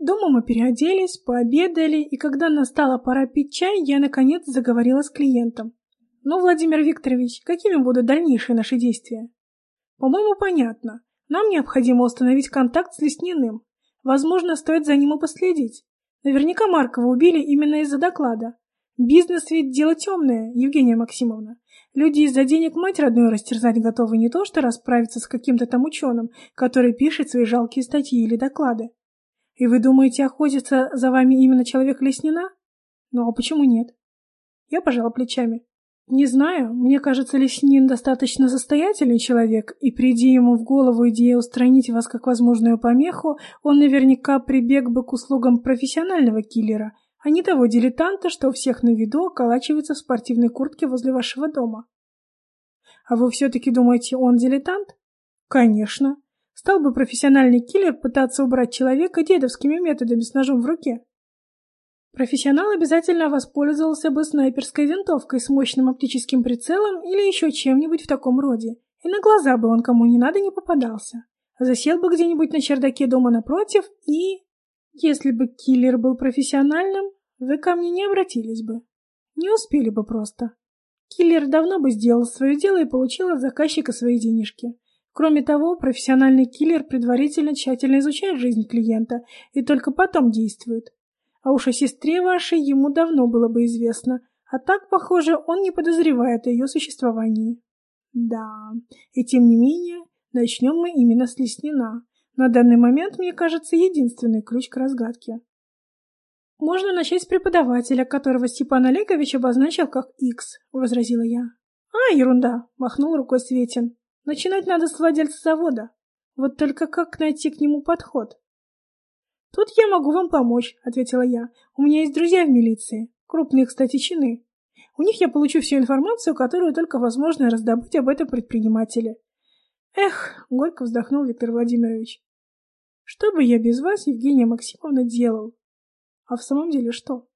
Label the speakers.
Speaker 1: Дома мы переоделись, пообедали, и когда настала пора пить чай, я, наконец, заговорила с клиентом. «Ну, Владимир Викторович, какими будут дальнейшие наши действия?» «По-моему, понятно. Нам необходимо установить контакт с Лесниным. Возможно, стоит за ним и последить. Наверняка Маркова убили именно из-за доклада. Бизнес ведь дело темное, Евгения Максимовна. Люди из-за денег мать родную растерзать готовы не то, что расправиться с каким-то там ученым, который пишет свои жалкие статьи или доклады. И вы думаете, охотится за вами именно человек Леснина? Ну а почему нет? Я пожала плечами. Не знаю, мне кажется, Леснин достаточно состоятельный человек, и приди ему в голову идея устранить вас как возможную помеху, он наверняка прибег бы к услугам профессионального киллера, а не того дилетанта, что у всех на виду околачивается в спортивной куртке возле вашего дома. А вы все-таки думаете, он дилетант? Конечно. Стал бы профессиональный киллер пытаться убрать человека дедовскими методами с ножом в руке? Профессионал обязательно воспользовался бы снайперской винтовкой с мощным оптическим прицелом или еще чем-нибудь в таком роде, и на глаза бы он кому не надо не попадался. Засел бы где-нибудь на чердаке дома напротив и... Если бы киллер был профессиональным, вы ко мне не обратились бы. Не успели бы просто. Киллер давно бы сделал свое дело и получил от заказчика свои денежки. Кроме того, профессиональный киллер предварительно тщательно изучает жизнь клиента и только потом действует. А уж о сестре вашей ему давно было бы известно, а так, похоже, он не подозревает о ее существовании. Да, и тем не менее, начнем мы именно с Леснина. На данный момент, мне кажется, единственный ключ к разгадке. Можно начать с преподавателя, которого Степан Олегович обозначил как X, возразила я. А, ерунда, махнул рукой Светин. Начинать надо с владельца завода. Вот только как найти к нему подход? Тут я могу вам помочь, ответила я. У меня есть друзья в милиции, крупные, кстати, чины. У них я получу всю информацию, которую только возможно раздобыть об этом предпринимателе. Эх, горько вздохнул Виктор Владимирович. Что бы я без вас, Евгения Максимовна, делал? А в самом деле что?